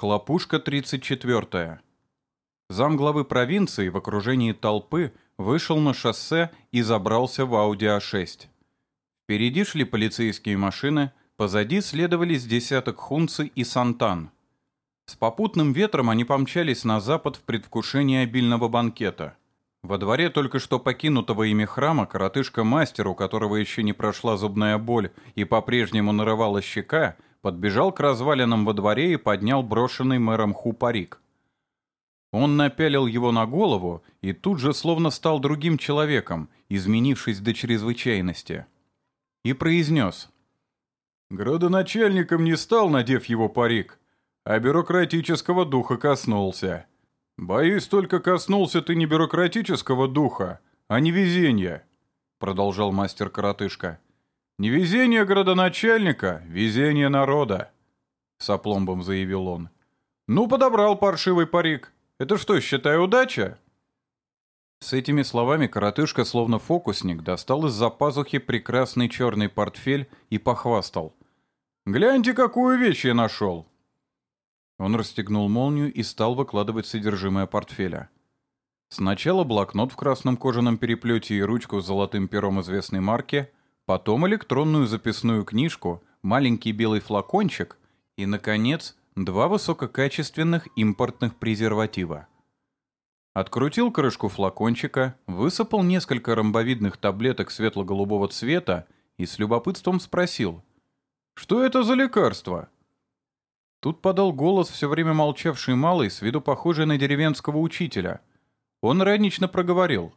Хлопушка 34. Замглавы провинции в окружении толпы вышел на шоссе и забрался в Audi A6. Впереди шли полицейские машины, позади следовали с десяток хунцы и сантан. С попутным ветром они помчались на запад в предвкушении обильного банкета. Во дворе только что покинутого ими храма коротышка-мастер, у которого еще не прошла зубная боль и по-прежнему нарывала щека, подбежал к развалинам во дворе и поднял брошенный мэром ху парик. Он напялил его на голову и тут же словно стал другим человеком, изменившись до чрезвычайности. И произнес. «Градоначальником не стал, надев его парик, а бюрократического духа коснулся. Боюсь, только коснулся ты не бюрократического духа, а невезения», — продолжал мастер-коротышка. «Невезение градоначальника — везение народа», — с опломбом заявил он. «Ну, подобрал паршивый парик». Это что, считай удача?» С этими словами коротышка, словно фокусник, достал из-за пазухи прекрасный черный портфель и похвастал. «Гляньте, какую вещь я нашел!» Он расстегнул молнию и стал выкладывать содержимое портфеля. Сначала блокнот в красном кожаном переплете и ручку с золотым пером известной марки, потом электронную записную книжку, маленький белый флакончик и, наконец, два высококачественных импортных презерватива. Открутил крышку флакончика, высыпал несколько ромбовидных таблеток светло-голубого цвета и с любопытством спросил, «Что это за лекарство?» Тут подал голос все время молчавший малый, с виду похожий на деревенского учителя. Он ранично проговорил.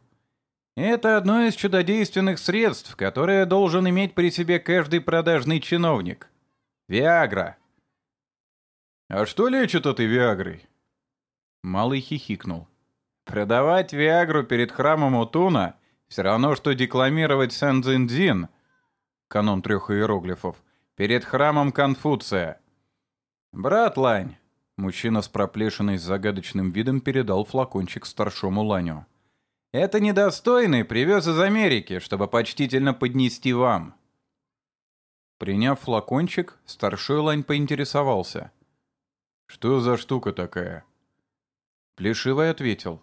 «Это одно из чудодейственных средств, которое должен иметь при себе каждый продажный чиновник. Виагра. «А что лечит этой Виагрой?» Малый хихикнул. «Продавать Виагру перед храмом Утуна все равно, что декламировать Сэн-Дзин-Дзин, канон трех иероглифов, перед храмом Конфуция. Брат Лань, мужчина с проплешиной с загадочным видом передал флакончик старшему Ланю. Это недостойный привез из Америки, чтобы почтительно поднести вам. Приняв флакончик, старший Лань поинтересовался — «Что за штука такая?» Плешивый ответил.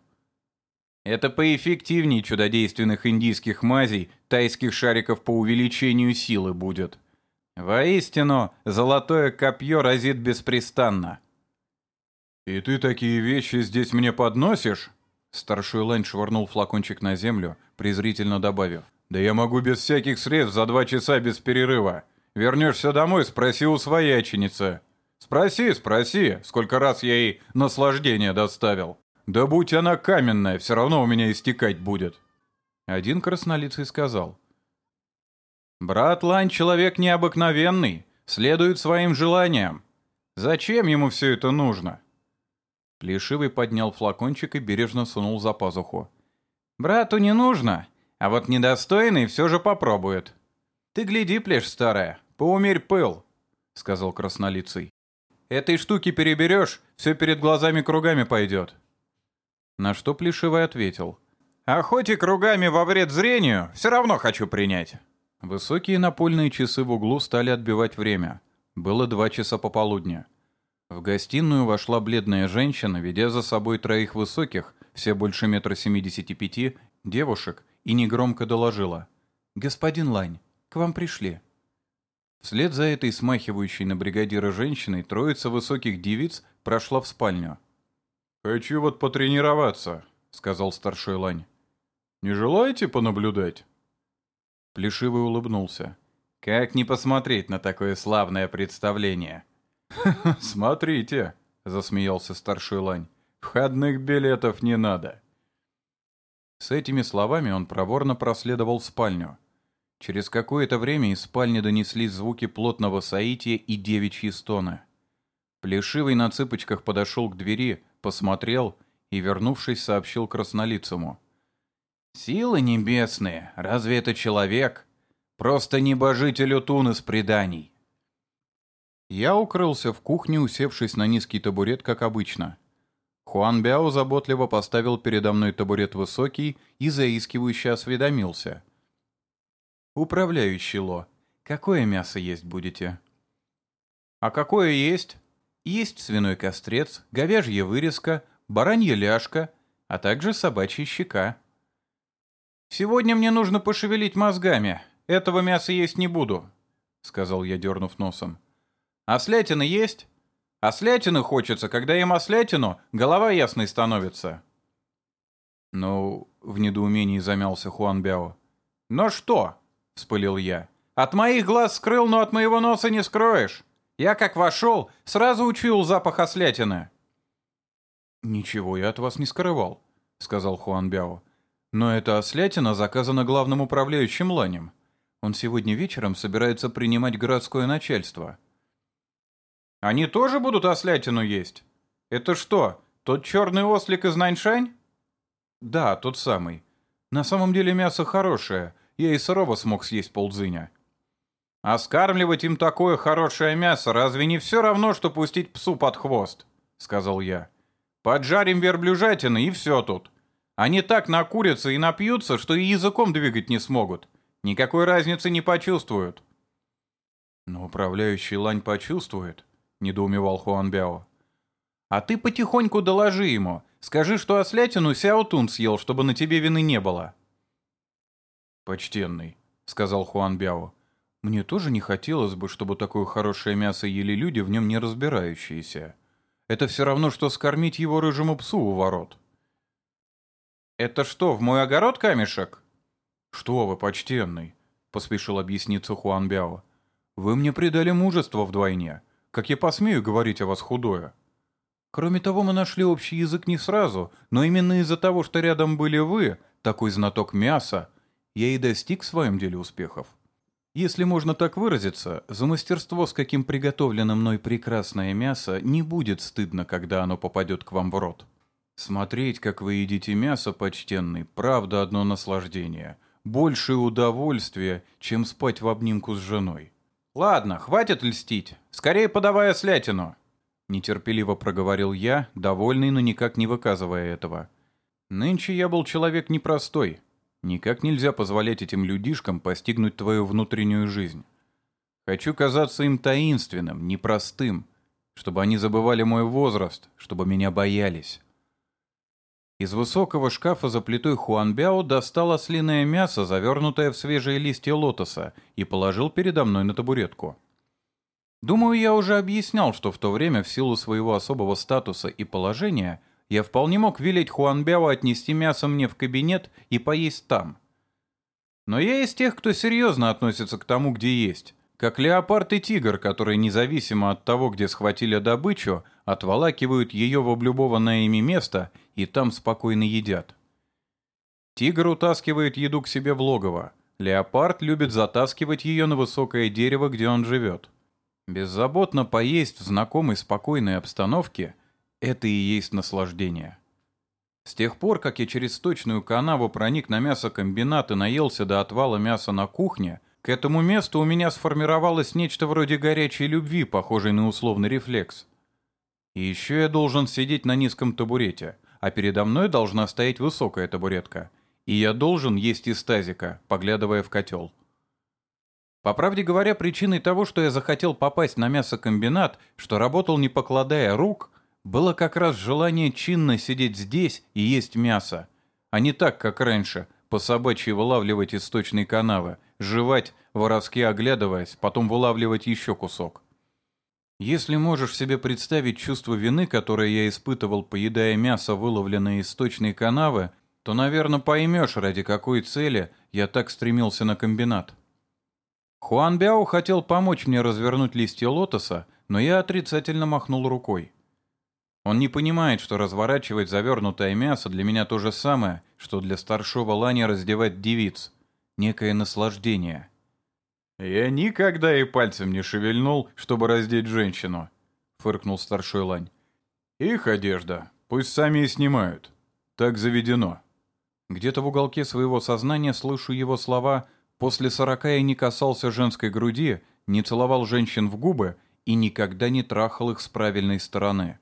«Это поэффективнее чудодейственных индийских мазей, тайских шариков по увеличению силы будет. Воистину, золотое копье разит беспрестанно». «И ты такие вещи здесь мне подносишь?» Старший Лань швырнул флакончик на землю, презрительно добавив. «Да я могу без всяких средств за два часа без перерыва. Вернешься домой, спроси у свояченицы». Спроси, спроси, сколько раз я ей наслаждение доставил. Да будь она каменная, все равно у меня истекать будет. Один краснолицый сказал. Брат Лань человек необыкновенный, следует своим желаниям. Зачем ему все это нужно? Плешивый поднял флакончик и бережно сунул за пазуху. «Брату не нужно, а вот недостойный все же попробует. Ты гляди, плешь старая, поумерь пыл», — сказал краснолицый. Этой штуки переберешь, все перед глазами кругами пойдет. На что Плешивый ответил. А хоть и кругами во вред зрению, все равно хочу принять. Высокие напольные часы в углу стали отбивать время. Было два часа пополудня. В гостиную вошла бледная женщина, ведя за собой троих высоких, все больше метра семидесяти пяти, девушек, и негромко доложила. «Господин Лань, к вам пришли». Вслед за этой смахивающей на бригадира женщиной троица высоких девиц прошла в спальню. «Хочу вот потренироваться», — сказал старший Лань. «Не желаете понаблюдать?» Плешивый улыбнулся. «Как не посмотреть на такое славное представление?» «Смотрите», — засмеялся старший Лань. «Входных билетов не надо». С этими словами он проворно проследовал в спальню. Через какое-то время из спальни донеслись звуки плотного соития и девичьи стоны. Плешивый на цыпочках подошел к двери, посмотрел и, вернувшись, сообщил краснолицому. «Силы небесные! Разве это человек? Просто небожитель Утун из преданий!» Я укрылся в кухне, усевшись на низкий табурет, как обычно. Хуан Бяо заботливо поставил передо мной табурет высокий и заискивающе осведомился — «Управляющий Ло, какое мясо есть будете?» «А какое есть?» Есть свиной кострец, говяжья вырезка, баранья ляжка, а также собачья щека. «Сегодня мне нужно пошевелить мозгами. Этого мяса есть не буду», — сказал я, дернув носом. «Ослятина есть? Ослятины хочется. Когда ем ослятину, голова ясной становится». «Ну, в недоумении замялся Хуан Бяо. «Но что?» — вспылил я. «От моих глаз скрыл, но от моего носа не скроешь. Я как вошел, сразу учуял запах ослятины». «Ничего я от вас не скрывал», — сказал Хуан Бяо. «Но эта ослятина заказана главным управляющим Ланем. Он сегодня вечером собирается принимать городское начальство». «Они тоже будут ослятину есть? Это что, тот черный ослик из Наньшань?» «Да, тот самый. На самом деле мясо хорошее. Я и сырого смог съесть полдзыня». «А скармливать им такое хорошее мясо разве не все равно, что пустить псу под хвост?» — сказал я. Поджарим верблюжатины и все тут. Они так накурятся и напьются, что и языком двигать не смогут. Никакой разницы не почувствуют. Но управляющий лань почувствует, недоумевал Хуанбяо. А ты потихоньку доложи ему. Скажи, что ослятину Сяотун съел, чтобы на тебе вины не было. Почтенный, сказал Хуанбяо. Мне тоже не хотелось бы, чтобы такое хорошее мясо ели люди, в нем не разбирающиеся. Это все равно, что скормить его рыжему псу у ворот. «Это что, в мой огород камешек?» «Что вы, почтенный?» — поспешил объясниться Хуан Бяо. «Вы мне придали мужество вдвойне. Как я посмею говорить о вас худое?» Кроме того, мы нашли общий язык не сразу, но именно из-за того, что рядом были вы, такой знаток мяса, я и достиг в своем деле успехов. Если можно так выразиться, за мастерство, с каким приготовлено мной прекрасное мясо, не будет стыдно, когда оно попадет к вам в рот. Смотреть, как вы едите мясо, почтенный, правда одно наслаждение. Большее удовольствие, чем спать в обнимку с женой. «Ладно, хватит льстить. Скорее подавай ослятину!» Нетерпеливо проговорил я, довольный, но никак не выказывая этого. Нынче я был человек непростой, Никак нельзя позволять этим людишкам постигнуть твою внутреннюю жизнь. Хочу казаться им таинственным, непростым, чтобы они забывали мой возраст, чтобы меня боялись. Из высокого шкафа за плитой Хуанбяо достал ослиное мясо, завернутое в свежие листья лотоса, и положил передо мной на табуретку. Думаю, я уже объяснял, что в то время в силу своего особого статуса и положения – я вполне мог велеть Хуанбяо отнести мясо мне в кабинет и поесть там. Но я из тех, кто серьезно относится к тому, где есть. Как леопард и тигр, которые независимо от того, где схватили добычу, отволакивают ее в облюбованное ими место и там спокойно едят. Тигр утаскивает еду к себе в логово. Леопард любит затаскивать ее на высокое дерево, где он живет. Беззаботно поесть в знакомой спокойной обстановке – это и есть наслаждение. С тех пор, как я через сточную канаву проник на мясокомбинат и наелся до отвала мяса на кухне, к этому месту у меня сформировалось нечто вроде горячей любви, похожей на условный рефлекс. И еще я должен сидеть на низком табурете, а передо мной должна стоять высокая табуретка. И я должен есть из тазика, поглядывая в котел. По правде говоря, причиной того, что я захотел попасть на мясокомбинат, что работал не покладая рук – было как раз желание чинно сидеть здесь и есть мясо, а не так, как раньше, по собачьи вылавливать из сточной канавы, жевать, воровски оглядываясь, потом вылавливать еще кусок. Если можешь себе представить чувство вины, которое я испытывал, поедая мясо, выловленное из сточной канавы, то, наверное, поймешь, ради какой цели я так стремился на комбинат. Хуан Бяо хотел помочь мне развернуть листья лотоса, но я отрицательно махнул рукой. Он не понимает, что разворачивать завернутое мясо для меня то же самое, что для старшего лани раздевать девиц. Некое наслаждение. «Я никогда и пальцем не шевельнул, чтобы раздеть женщину», — фыркнул старший лань. «Их одежда. Пусть сами и снимают. Так заведено». Где-то в уголке своего сознания слышу его слова «После сорока я не касался женской груди, не целовал женщин в губы и никогда не трахал их с правильной стороны».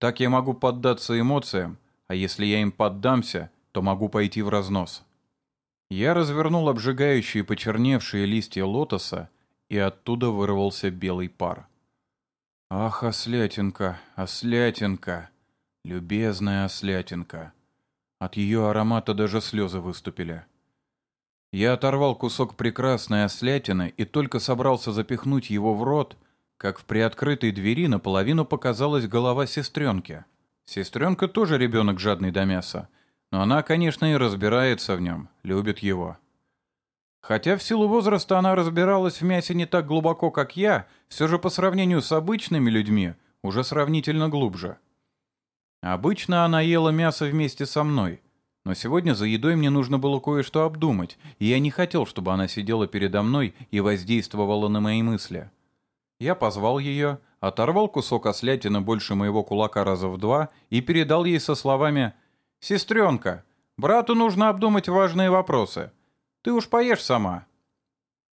Так я могу поддаться эмоциям, а если я им поддамся, то могу пойти в разнос. Я развернул обжигающие почерневшие листья лотоса, и оттуда вырвался белый пар. Ах, ослятинка, ослятинка, любезная ослятинка. От ее аромата даже слезы выступили. Я оторвал кусок прекрасной ослятины и только собрался запихнуть его в рот, как в приоткрытой двери наполовину показалась голова сестренки. Сестренка тоже ребенок жадный до мяса, но она, конечно, и разбирается в нем, любит его. Хотя в силу возраста она разбиралась в мясе не так глубоко, как я, все же по сравнению с обычными людьми уже сравнительно глубже. Обычно она ела мясо вместе со мной, но сегодня за едой мне нужно было кое-что обдумать, и я не хотел, чтобы она сидела передо мной и воздействовала на мои мысли. Я позвал ее, оторвал кусок ослятины больше моего кулака раза в два и передал ей со словами «Сестренка, брату нужно обдумать важные вопросы. Ты уж поешь сама».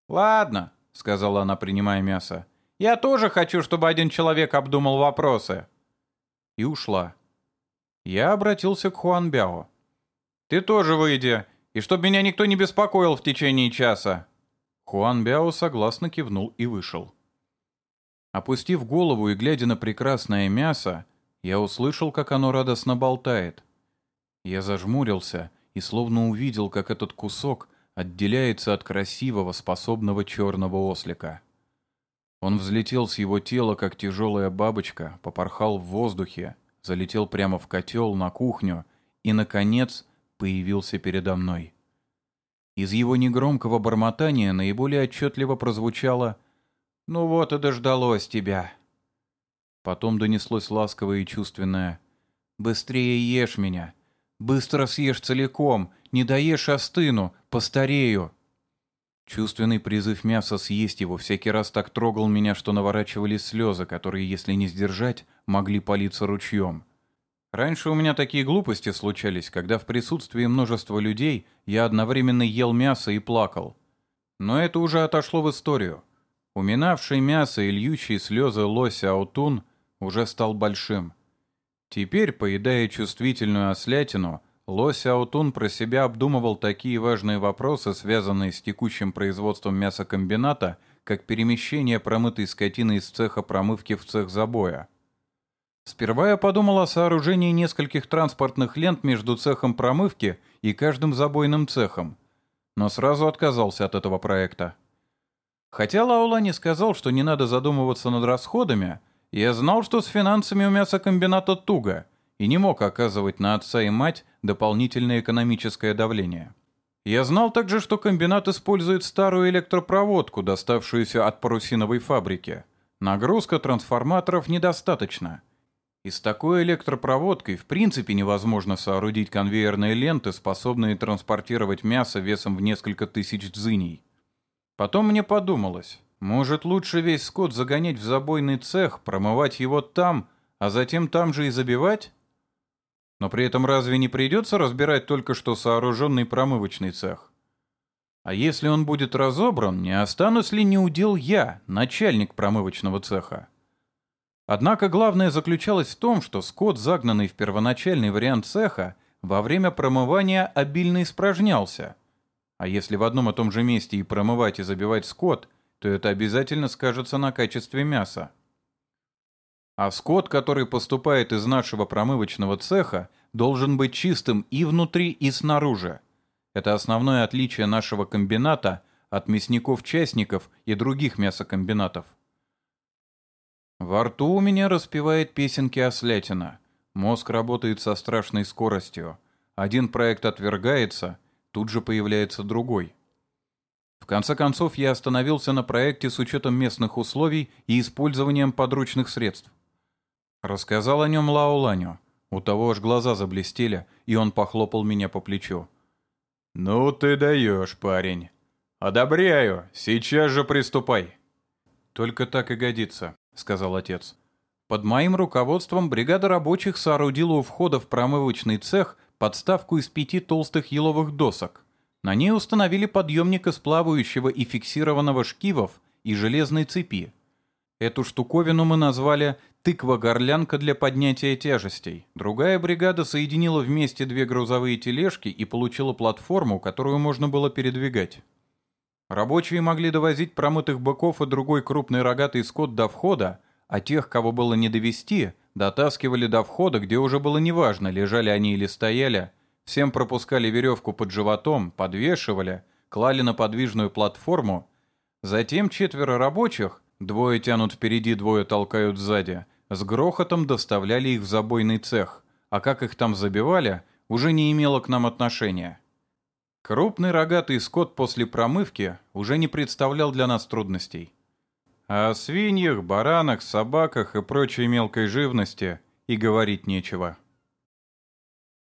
«Ладно», — сказала она, принимая мясо. «Я тоже хочу, чтобы один человек обдумал вопросы». И ушла. Я обратился к Хуанбяо. «Ты тоже выйди, и чтоб меня никто не беспокоил в течение часа». Хуанбяо согласно кивнул и вышел. Опустив голову и глядя на прекрасное мясо, я услышал, как оно радостно болтает. Я зажмурился и словно увидел, как этот кусок отделяется от красивого, способного черного ослика. Он взлетел с его тела, как тяжелая бабочка, попорхал в воздухе, залетел прямо в котел, на кухню и, наконец, появился передо мной. Из его негромкого бормотания наиболее отчетливо прозвучало «Ну вот и дождалось тебя». Потом донеслось ласковое и чувственное «Быстрее ешь меня, быстро съешь целиком, не доешь остыну, постарею». Чувственный призыв мяса съесть его всякий раз так трогал меня, что наворачивались слезы, которые, если не сдержать, могли палиться ручьем. Раньше у меня такие глупости случались, когда в присутствии множества людей я одновременно ел мясо и плакал. Но это уже отошло в историю. Уминавший мясо и льющий слезы лося Аутун уже стал большим. Теперь, поедая чувствительную ослятину, Лось Аутун про себя обдумывал такие важные вопросы, связанные с текущим производством мясокомбината, как перемещение промытой скотины из цеха промывки в цех забоя. Сперва я подумал о сооружении нескольких транспортных лент между цехом промывки и каждым забойным цехом, но сразу отказался от этого проекта. Хотя Лаулани сказал, что не надо задумываться над расходами, я знал, что с финансами у мясокомбината туго — и не мог оказывать на отца и мать дополнительное экономическое давление. Я знал также, что комбинат использует старую электропроводку, доставшуюся от парусиновой фабрики. Нагрузка трансформаторов недостаточна. И с такой электропроводкой в принципе невозможно соорудить конвейерные ленты, способные транспортировать мясо весом в несколько тысяч дзыней. Потом мне подумалось, может лучше весь скот загонять в забойный цех, промывать его там, а затем там же и забивать? Но при этом разве не придется разбирать только что сооруженный промывочный цех? А если он будет разобран, не останусь ли не удел я, начальник промывочного цеха? Однако главное заключалось в том, что скот, загнанный в первоначальный вариант цеха, во время промывания обильно испражнялся. А если в одном и том же месте и промывать, и забивать скот, то это обязательно скажется на качестве мяса. А скот, который поступает из нашего промывочного цеха, должен быть чистым и внутри, и снаружи. Это основное отличие нашего комбината от мясников-частников и других мясокомбинатов. Во рту у меня распевает песенки ослятина. Мозг работает со страшной скоростью. Один проект отвергается, тут же появляется другой. В конце концов, я остановился на проекте с учетом местных условий и использованием подручных средств. Рассказал о нем Лао Ланю. У того аж глаза заблестели, и он похлопал меня по плечу. «Ну ты даешь, парень. Одобряю. Сейчас же приступай». «Только так и годится», — сказал отец. Под моим руководством бригада рабочих соорудила у входа в промывочный цех подставку из пяти толстых еловых досок. На ней установили подъемник из плавающего и фиксированного шкивов и железной цепи. Эту штуковину мы назвали тыква-горлянка для поднятия тяжестей. Другая бригада соединила вместе две грузовые тележки и получила платформу, которую можно было передвигать. Рабочие могли довозить промытых быков и другой крупный рогатый скот до входа, а тех, кого было не довести, дотаскивали до входа, где уже было неважно, лежали они или стояли, всем пропускали веревку под животом, подвешивали, клали на подвижную платформу. Затем четверо рабочих, двое тянут впереди, двое толкают сзади, с грохотом доставляли их в забойный цех, а как их там забивали, уже не имело к нам отношения. Крупный рогатый скот после промывки уже не представлял для нас трудностей. А о свиньях, баранах, собаках и прочей мелкой живности и говорить нечего.